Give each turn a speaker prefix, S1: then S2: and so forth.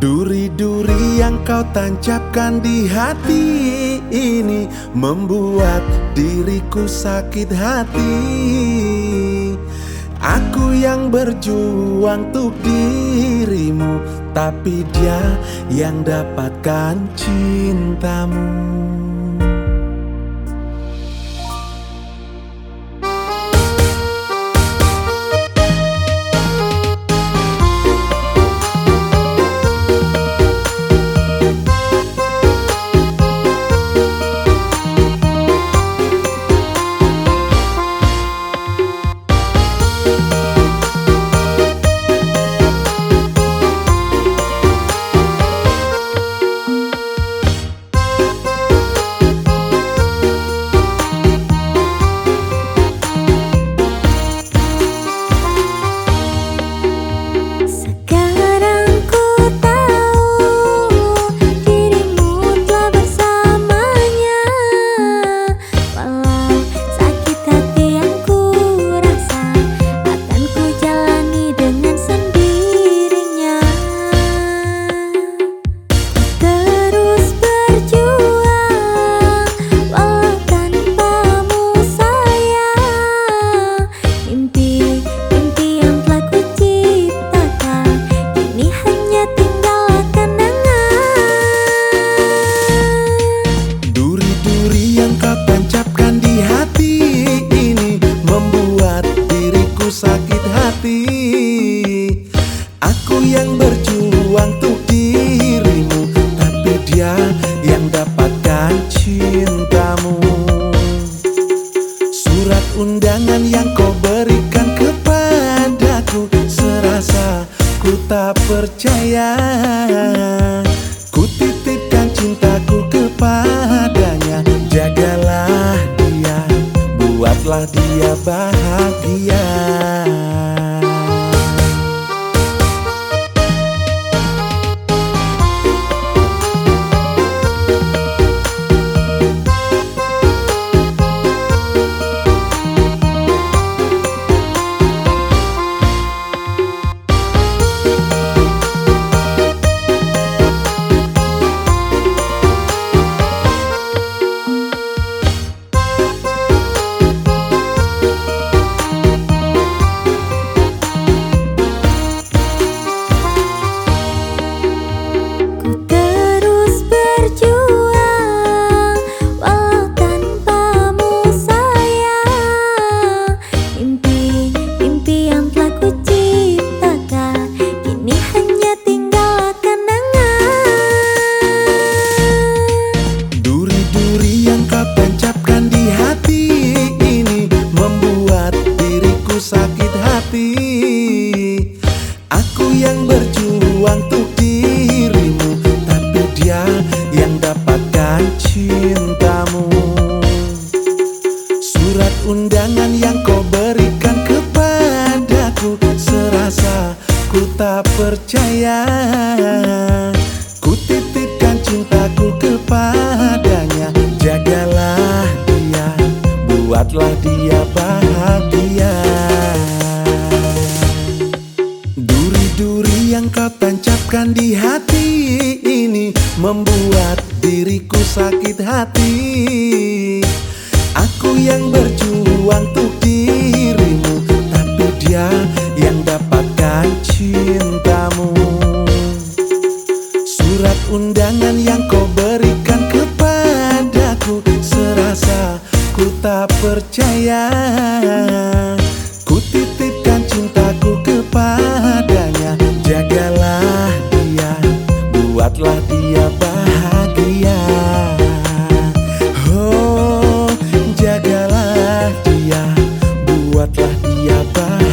S1: Duri-duri yang kau tancapkan di hati ini Membuat diriku sakit hati. Aku yang berjuang untuk dirimu Tapi dia yang dapatkan cintamu undangan yang kau berikan kepadaku Serasa ku tak percaya. Ku titipkan cintaku kepadanya Jagalah dia, buatlah dia bahagia tak percaya. Ku titipkan cintaku kepadanya Jagalah dia, buatlah dia bahagia. Duri-duri yang kau tancapkan di hati ini Membuat diriku sakit hati. Aku yang berjuang untuk dirimu undangan yang kau berikan kepadaku. Serasa ku tak percaya. Ku titipkan cintaku kepadanya. Jagalah dia, buatlah dia bahagia. Jagalah dia Buatlah dia bahagia